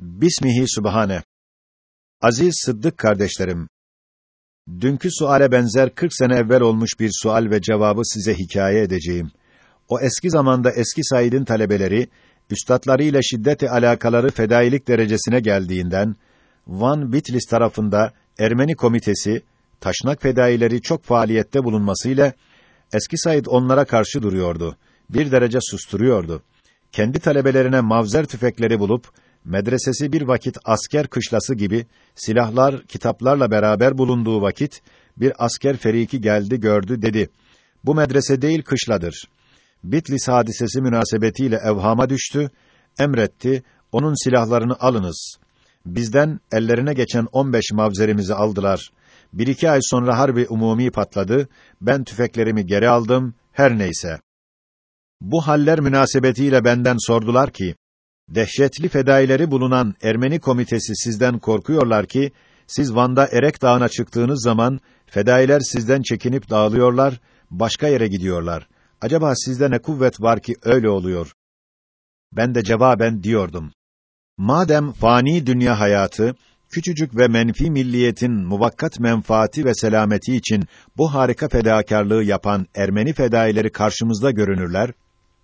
Bismihi Sübhane. Aziz Sıddık kardeşlerim, dünkü suale benzer 40 sene evvel olmuş bir sual ve cevabı size hikaye edeceğim. O eski zamanda eski Said'in talebeleri, üstadlarıyla şiddeti alakaları fedailik derecesine geldiğinden, Van Bitlis tarafında Ermeni komitesi, taşnak fedaileri çok faaliyette bulunmasıyla, eski Said onlara karşı duruyordu. Bir derece susturuyordu. Kendi talebelerine mavzer tüfekleri bulup, medresesi bir vakit asker kışlası gibi silahlar, kitaplarla beraber bulunduğu vakit bir asker feriki geldi gördü dedi. Bu medrese değil kışladır. Bitlis hadisesi münasebetiyle evhama düştü, emretti, onun silahlarını alınız. Bizden ellerine geçen 15 mavzerimizi aldılar. Bir iki ay sonra harbi umumi patladı, ben tüfeklerimi geri aldım, her neyse. Bu haller münasebetiyle benden sordular ki, dehşetli fedaileri bulunan Ermeni komitesi sizden korkuyorlar ki, siz Van'da Erek Dağı'na çıktığınız zaman, fedailer sizden çekinip dağılıyorlar, başka yere gidiyorlar. Acaba sizde ne kuvvet var ki öyle oluyor? Ben de cevaben diyordum. Madem fani dünya hayatı, küçücük ve menfi milliyetin muvakkat menfaati ve selameti için bu harika fedakarlığı yapan Ermeni fedaileri karşımızda görünürler,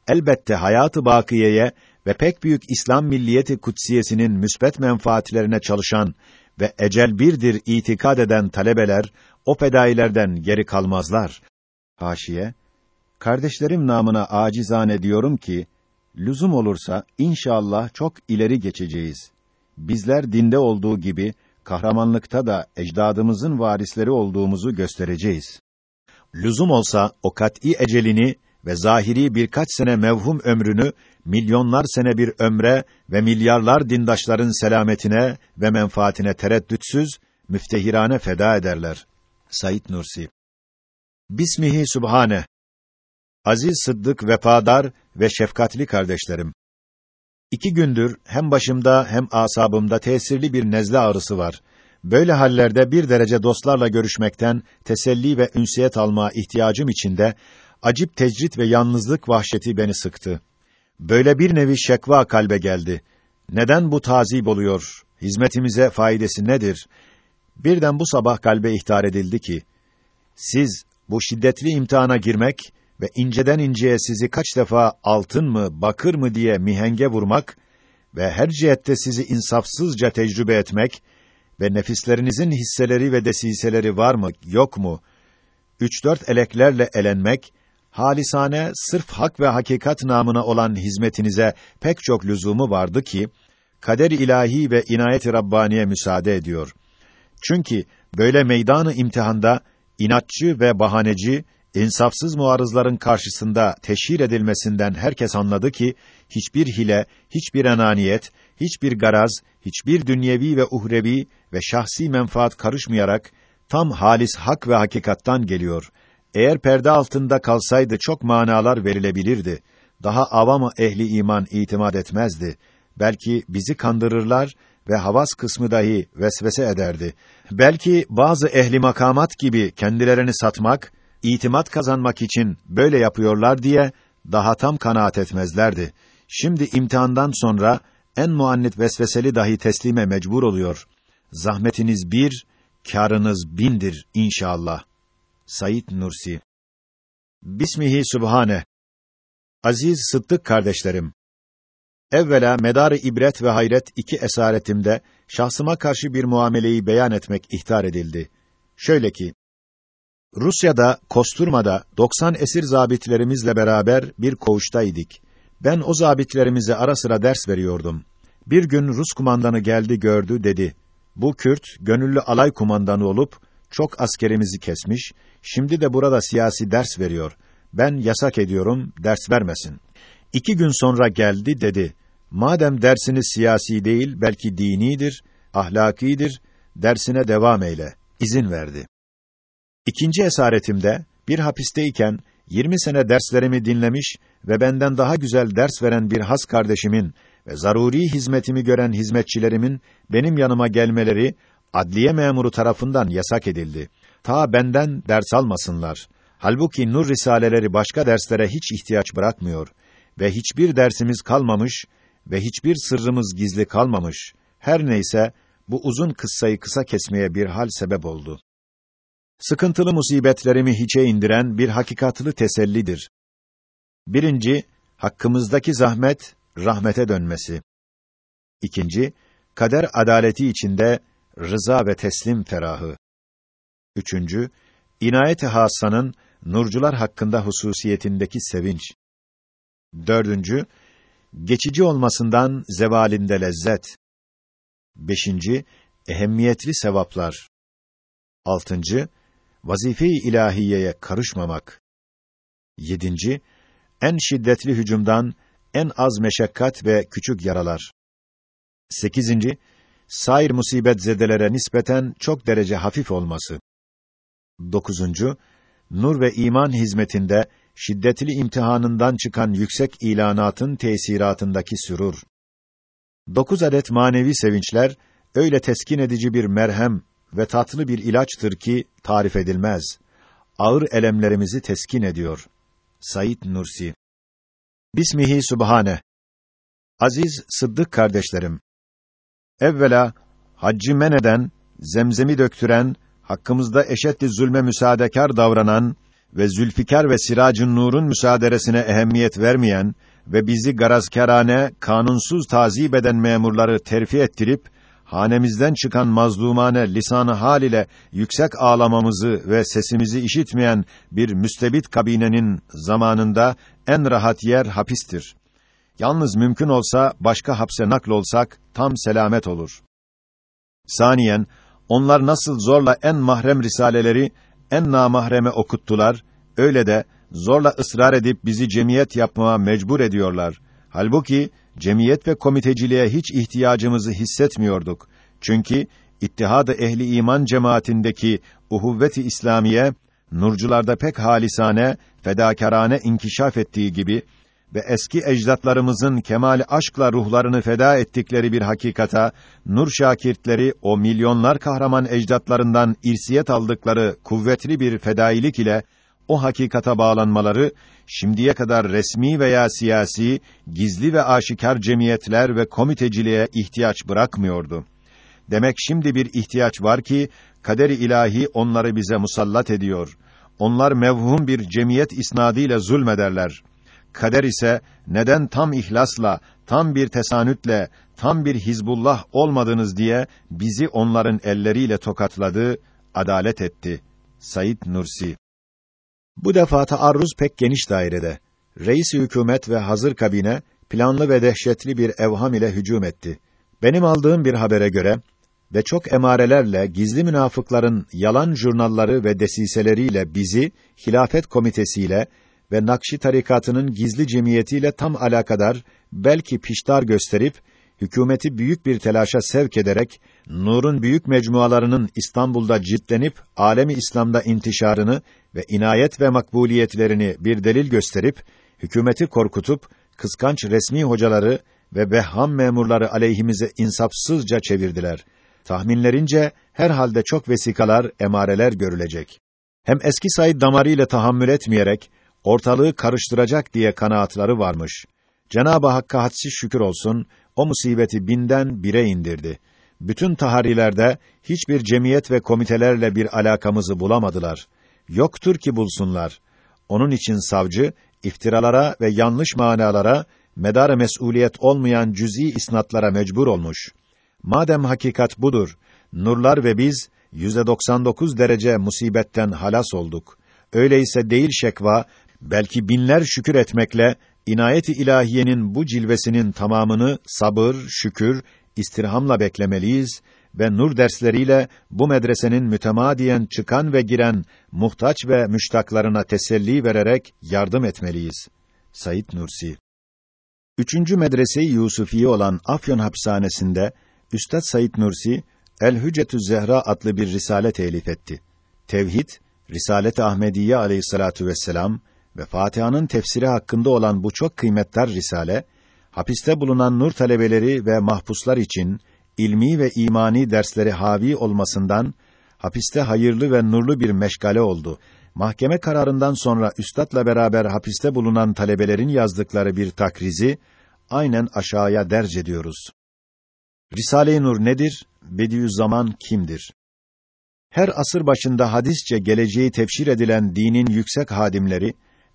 elbette hayatı bakiyeye ve pek büyük İslam milliyeti kutsiyesinin müsbet menfaatlerine çalışan ve ecel birdir itikad eden talebeler o fedailerden geri kalmazlar. Haşiye Kardeşlerim namına acizane diyorum ki lüzum olursa inşallah çok ileri geçeceğiz. Bizler dinde olduğu gibi kahramanlıkta da ecdadımızın varisleri olduğumuzu göstereceğiz. Lüzum olsa o kat'î ecelini ve zahiri birkaç sene mevhum ömrünü milyonlar sene bir ömre ve milyarlar dindaşların selametine ve menfaatine tereddütsüz müftehirane feda ederler. Said Nursi Bismihi Sübhane Aziz Sıddık vefadar ve şefkatli kardeşlerim. İki gündür hem başımda hem asabımda tesirli bir nezle ağrısı var. Böyle hallerde bir derece dostlarla görüşmekten teselli ve ünsiyet alma ihtiyacım içinde acip tecrit ve yalnızlık vahşeti beni sıktı. Böyle bir nevi şekva kalbe geldi. Neden bu tazip oluyor? Hizmetimize faydası nedir? Birden bu sabah kalbe ihtar edildi ki, siz bu şiddetli imtihana girmek ve inceden inceye sizi kaç defa altın mı, bakır mı diye mihenge vurmak ve her cihette sizi insafsızca tecrübe etmek ve nefislerinizin hisseleri ve desiseleri var mı, yok mu, üç dört eleklerle elenmek halisane sırf hak ve hakikat namına olan hizmetinize pek çok lüzumu vardı ki kader ilahi ve inayet-i rabbaniye müsaade ediyor. Çünkü böyle meydanı imtihanda inatçı ve bahaneci, insafsız muarızların karşısında teşhir edilmesinden herkes anladı ki hiçbir hile, hiçbir enaniyet, hiçbir garaz, hiçbir dünyevi ve uhrevi ve şahsi menfaat karışmayarak tam halis hak ve hakikattan geliyor eğer perde altında kalsaydı çok manalar verilebilirdi. Daha avamı ehli iman itimat etmezdi. Belki bizi kandırırlar ve havas kısmı dahi vesvese ederdi. Belki bazı ehli makamat gibi kendilerini satmak, itimat kazanmak için böyle yapıyorlar diye daha tam kanaat etmezlerdi. Şimdi imtihandan sonra en muannit vesveseli dahi teslime mecbur oluyor. Zahmetiniz bir, kârınız bindir inşallah. Sayit Nursi Bismihi Sübhane Aziz Sıddık kardeşlerim Evvela medarı ibret ve hayret iki esaretimde şahsıma karşı bir muameleyi beyan etmek ihtar edildi. Şöyle ki Rusya'da Kosturma'da 90 esir zabitlerimizle beraber bir koğuştaydık. Ben o zabitlerimize ara sıra ders veriyordum. Bir gün Rus kumandanı geldi gördü dedi. Bu Kürt gönüllü alay kumandanı olup çok askerimizi kesmiş, şimdi de burada siyasi ders veriyor. Ben yasak ediyorum, ders vermesin. İki gün sonra geldi dedi, madem dersiniz siyasi değil, belki dinidir, ahlakidir, dersine devam eyle, izin verdi. İkinci esaretimde, bir hapisteyken, 20 sene derslerimi dinlemiş ve benden daha güzel ders veren bir has kardeşimin ve zaruri hizmetimi gören hizmetçilerimin benim yanıma gelmeleri adliye memuru tarafından yasak edildi. Ta benden ders almasınlar. Halbuki nur risaleleri başka derslere hiç ihtiyaç bırakmıyor ve hiçbir dersimiz kalmamış ve hiçbir sırrımız gizli kalmamış. Her neyse, bu uzun kıssayı kısa kesmeye bir hal sebep oldu. Sıkıntılı musibetlerimi hiçe indiren bir hakikatlı tesellidir. Birinci, hakkımızdaki zahmet, rahmete dönmesi. İkinci, kader adaleti içinde rıza ve teslim ferahı. Üçüncü, inayet-i hassanın nurcular hakkında hususiyetindeki sevinç. Dördüncü, geçici olmasından zevalinde lezzet. Beşinci, ehemmiyetli sevaplar. Altıncı, vazife-i ilahiyeye karışmamak. Yedinci, en şiddetli hücumdan en az meşakkat ve küçük yaralar. Sekizinci, sair musibet zedelere nispeten çok derece hafif olması. Dokuzuncu, nur ve iman hizmetinde şiddetli imtihanından çıkan yüksek ilanatın tesiratındaki sürur. Dokuz adet manevi sevinçler, öyle teskin edici bir merhem ve tatlı bir ilaçtır ki tarif edilmez. Ağır elemlerimizi teskin ediyor. Said Nursi Bismihi Subhane Aziz Sıddık kardeşlerim, evvela haccı men eden, zemzemi döktüren, hakkımızda eşeddi zulme müsaadekar davranan ve Zülfikar ve Siracın Nur'un müsaaderesine ehemmiyet vermeyen ve bizi garazkârane, kanunsuz tazip eden memurları terfi ettirip hanemizden çıkan mazlumane lisanı hal ile yüksek ağlamamızı ve sesimizi işitmeyen bir müstebit kabinenin zamanında en rahat yer hapistir. Yalnız mümkün olsa başka hapse naklolsak tam selamet olur. Saniyen onlar nasıl zorla en mahrem risaleleri en namahreme okuttular, öyle de zorla ısrar edip bizi cemiyet yapmaya mecbur ediyorlar. Halbuki cemiyet ve komiteciliğe hiç ihtiyacımızı hissetmiyorduk. Çünkü İttihad-ı Ehli İman cemaatindeki uhuvvet-i İslamiye nurcularda pek halisane, fedakarane inkişaf ettiği gibi ve eski ecdatlarımızın kemali aşkla ruhlarını feda ettikleri bir hakikata, nur şakirtleri o milyonlar kahraman ecdatlarından irsiyet aldıkları kuvvetli bir fedailik ile o hakikata bağlanmaları şimdiye kadar resmi veya siyasi, gizli ve aşikar cemiyetler ve komiteciliğe ihtiyaç bırakmıyordu. Demek şimdi bir ihtiyaç var ki kader-i ilahi onları bize musallat ediyor. Onlar mevhum bir cemiyet isnadıyla zulmederler. Kader ise neden tam ihlasla, tam bir tesanütle, tam bir hizbullah olmadınız diye bizi onların elleriyle tokatladı, adalet etti. Said Nursi Bu defa taarruz pek geniş dairede. Reis hükümet ve hazır kabine planlı ve dehşetli bir evham ile hücum etti. Benim aldığım bir habere göre ve çok emarelerle gizli münafıkların yalan jurnalları ve desiseleriyle bizi hilafet komitesiyle ve Nakşi tarikatının gizli cemiyetiyle tam alakadar, belki piştar gösterip, hükümeti büyük bir telaşa sevk ederek, Nur'un büyük mecmualarının İstanbul'da ciltlenip, alemi İslam'da intişarını ve inayet ve makbuliyetlerini bir delil gösterip, hükümeti korkutup, kıskanç resmi hocaları ve behham memurları aleyhimize insafsızca çevirdiler. Tahminlerince, herhalde çok vesikalar, emareler görülecek. Hem eski Said damarıyla tahammül etmeyerek, ortalığı karıştıracak diye kanaatları varmış. Cenab-ı Hakk'a hadsiz şükür olsun, o musibeti binden bire indirdi. Bütün taharilerde hiçbir cemiyet ve komitelerle bir alakamızı bulamadılar. Yoktur ki bulsunlar. Onun için savcı, iftiralara ve yanlış manalara, medar mesuliyet olmayan cüz'i isnatlara mecbur olmuş. Madem hakikat budur, nurlar ve biz, yüzde 99 derece musibetten halas olduk. Öyleyse değil şekva, belki binler şükür etmekle inayet-i ilahiyenin bu cilvesinin tamamını sabır, şükür, istirhamla beklemeliyiz ve nur dersleriyle bu medresenin mütemadiyen çıkan ve giren muhtaç ve müştaklarına teselli vererek yardım etmeliyiz. Said Nursi Üçüncü medrese-i Yusufiye olan Afyon hapishanesinde Üstad Said Nursi El Hüccetü Zehra adlı bir risale telif etti. Tevhid, Risalet-i Ahmediye aleyhissalatu vesselam ve Fatiha'nın tefsiri hakkında olan bu çok kıymetli risale, hapiste bulunan nur talebeleri ve mahpuslar için ilmi ve imani dersleri havi olmasından hapiste hayırlı ve nurlu bir meşgale oldu. Mahkeme kararından sonra üstadla beraber hapiste bulunan talebelerin yazdıkları bir takrizi aynen aşağıya derc ediyoruz. Risale-i Nur nedir? Bediüzzaman kimdir? Her asır başında hadisçe geleceği tefsir edilen dinin yüksek hadimleri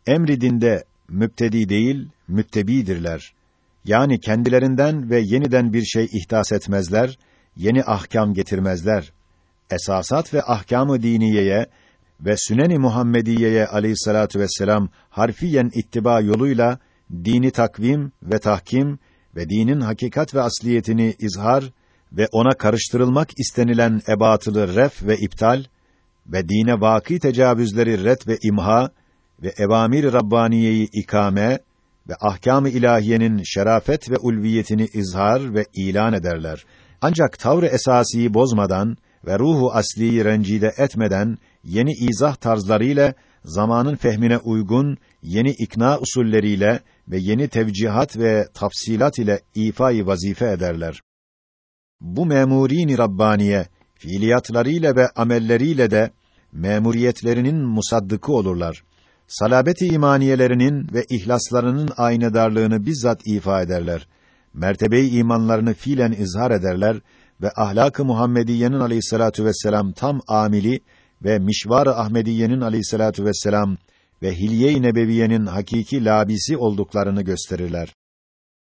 emri dinde müptedi değil, müttebidirler. Yani kendilerinden ve yeniden bir şey ihdas etmezler, yeni ahkam getirmezler. Esasat ve ahkamı diniyeye ve Sünen-i Muhammediyeye aleyhissalatu vesselam harfiyen ittiba yoluyla dini takvim ve tahkim ve dinin hakikat ve asliyetini izhar ve ona karıştırılmak istenilen ebatılı ref ve iptal ve dine vaki tecavüzleri ret ve imha ve evamir rabbaniyeyi ikame ve ahkâm-ı ilahiyenin şerafet ve ulviyetini izhar ve ilan ederler. Ancak tavrı esasiyi bozmadan ve ruhu asliyi rencide etmeden yeni izah tarzlarıyla zamanın fehmine uygun yeni ikna usulleriyle ve yeni tevcihat ve tafsilat ile ifai vazife ederler. Bu memurini rabbaniye fiiliyatlarıyla ve amelleriyle de memuriyetlerinin musaddıkı olurlar. Salabeti imaniyelerinin ve ihlaslarının aynedarlığını bizzat ifa ederler. Mertebeyi imanlarını fiilen izhar ederler ve ahlak-ı Muhammediyenin aleyhissalatu vesselam tam amili ve mişvar-ı Ahmediyenin aleyhissalatu vesselam ve hilye-i nebeviyenin hakiki labisi olduklarını gösterirler.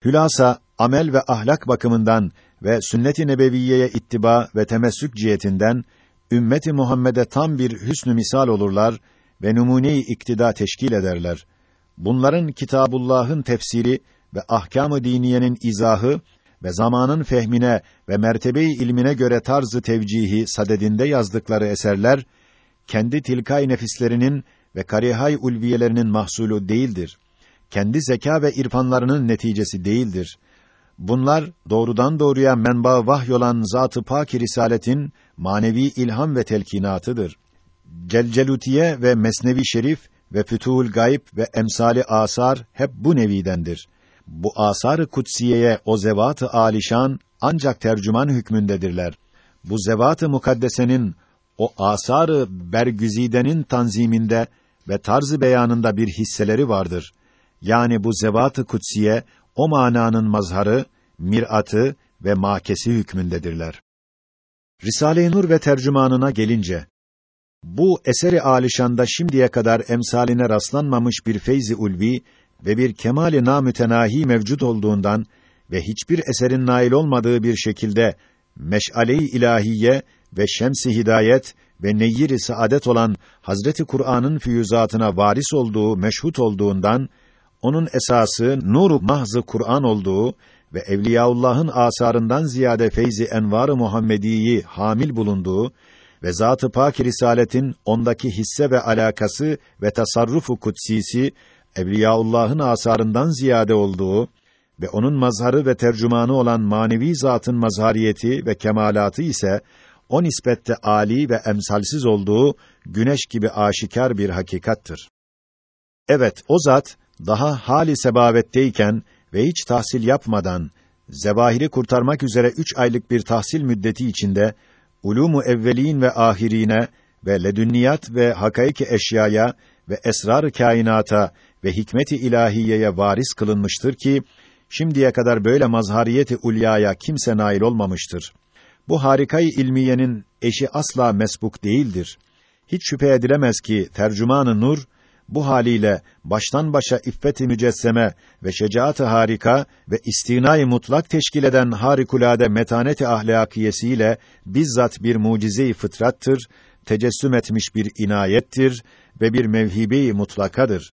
Hülasa amel ve ahlak bakımından ve sünnet-i nebeviyeye ittiba ve temessük cihetinden ümmeti Muhammed'e tam bir hüsnü misal olurlar ve numune-i iktida teşkil ederler. Bunların Kitabullah'ın tefsiri ve ahkâm-ı diniyenin izahı ve zamanın fehmine ve mertebe-i ilmine göre tarzı tevcihi sadedinde yazdıkları eserler kendi tilkay nefislerinin ve karihay ulviyelerinin mahsulü değildir. Kendi zeka ve irfanlarının neticesi değildir. Bunlar doğrudan doğruya menba vahy olan Zat-ı Pak Risaletin manevi ilham ve telkinatıdır. Celcelutiye ve Mesnevi Şerif ve Fütuhul Gayb ve emsali asar hep bu nevidendir. Bu asar-ı kutsiyeye o zevat-ı alişan ancak tercüman hükmündedirler. Bu zevat-ı mukaddesenin o asar-ı bergüzidenin tanziminde ve tarzı beyanında bir hisseleri vardır. Yani bu zevat-ı kutsiye o mananın mazharı, miratı ve makesi hükmündedirler. Risale-i Nur ve tercümanına gelince bu eseri alişanda şimdiye kadar emsaline rastlanmamış bir feyzi ulvi ve bir kemali namütenahi mevcut olduğundan ve hiçbir eserin nail olmadığı bir şekilde meş'ale-i ilahiye ve şems-i hidayet ve neyyir-i saadet olan Hazreti Kur'an'ın füyüzatına varis olduğu meşhut olduğundan onun esası nur mahzı Kur'an olduğu ve Evliyaullah'ın asarından ziyade feyzi envar-ı Muhammediyi hamil bulunduğu ve Zat-ı Pak Risaletin ondaki hisse ve alakası ve tasarrufu kutsisi Evliyaullah'ın asarından ziyade olduğu ve onun mazharı ve tercümanı olan manevi zatın mazhariyeti ve kemalatı ise o nispette ali ve emsalsiz olduğu güneş gibi aşikar bir hakikattır. Evet, o zat daha hali sebavetteyken ve hiç tahsil yapmadan zevahiri kurtarmak üzere üç aylık bir tahsil müddeti içinde ulumu evvelin ve ahirine ve ledünniyat ve hakaiki eşyaya ve esrar kainata ve hikmeti ilahiyeye varis kılınmıştır ki şimdiye kadar böyle mazhariyeti ulyaya kimse nail olmamıştır. Bu harikayı ilmiyenin eşi asla mesbuk değildir. Hiç şüphe edilemez ki tercümanı nur bu haliyle baştan başa iffet-i mücesseme ve şecaat-ı harika ve istinayı mutlak teşkil eden harikulade metanet-i ahlakiyesiyle bizzat bir mucize-i fıtrattır, tecessüm etmiş bir inayettir ve bir mevhibe-i mutlakadır.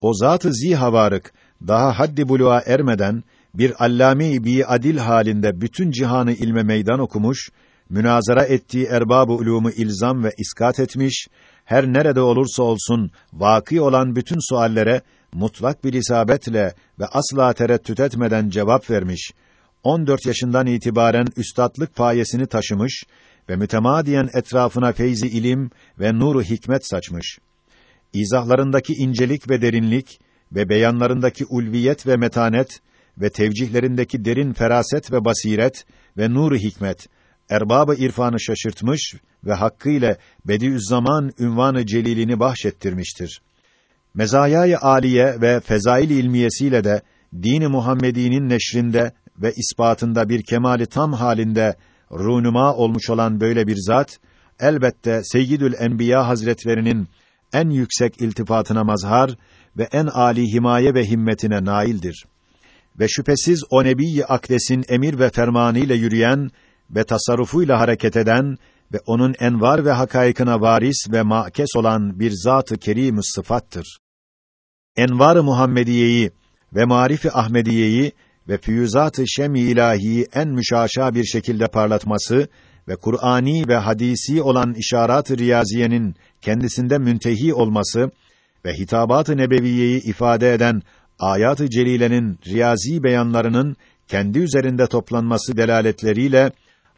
O zat-ı zihavarık daha haddi buluğa ermeden bir allame-i bi adil halinde bütün cihanı ilme meydan okumuş, münazara ettiği erbab-ı ilzam ve iskat etmiş, her nerede olursa olsun vaki olan bütün suallere mutlak bir isabetle ve asla tereddüt etmeden cevap vermiş. 14 yaşından itibaren üstatlık payesini taşımış ve mütemadiyen etrafına feyzi ilim ve nuru hikmet saçmış. İzahlarındaki incelik ve derinlik ve beyanlarındaki ulviyet ve metanet ve tevcihlerindeki derin feraset ve basiret ve nuru hikmet erbabı irfanı şaşırtmış ve hakkıyla Bediüzzaman ünvanı celilini bahşettirmiştir. Mezayayı aliye ve fezail ilmiyesiyle de dini Muhammedi'nin neşrinde ve ispatında bir kemali tam halinde runuma olmuş olan böyle bir zat elbette Seyyidül Enbiya Hazretlerinin en yüksek iltifatına mazhar ve en âli himaye ve himmetine naildir. Ve şüphesiz o nebi akdesin emir ve fermanı ile yürüyen ve tasarrufuyla hareket eden ve onun envar ve hakaykına varis ve makes olan bir zat-ı kerim sıfattır. Envar-ı Muhammediyeyi ve Marif-i Ahmediyeyi ve füyüzat-ı şem-i ilahiyi en müşaşa bir şekilde parlatması ve Kur'ani ve hadisi olan işaret-ı riyaziyenin kendisinde müntehi olması ve hitabat-ı nebeviyeyi ifade eden ayat-ı celilenin riyazi beyanlarının kendi üzerinde toplanması delaletleriyle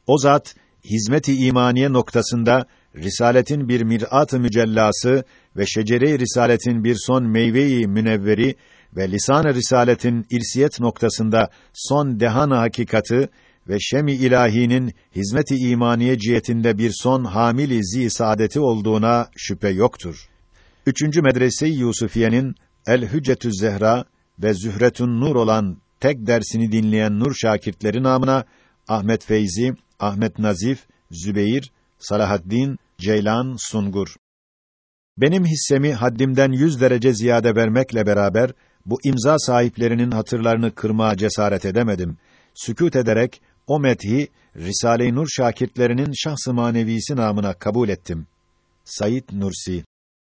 o zat hizmet-i imaniye noktasında risaletin bir mirat-ı mücellası ve şecere-i risaletin bir son meyve-i münevveri ve lisan-ı risaletin irsiyet noktasında son dehan-ı hakikati ve şem-i ilahinin hizmet-i imaniye cihetinde bir son hamil-i zi saadeti olduğuna şüphe yoktur. Üçüncü medrese-i Yusufiye'nin El Hüccetü Zehra ve Zühretün Nur olan tek dersini dinleyen nur şakirtleri namına Ahmet Feyzi, Ahmet Nazif, Zübeyir, Salahaddin, Ceylan, Sungur. Benim hissemi haddimden yüz derece ziyade vermekle beraber bu imza sahiplerinin hatırlarını kırmaya cesaret edemedim. Sükût ederek o methi Risale-i Nur şakirtlerinin şahs-ı manevisi namına kabul ettim. Sayit Nursi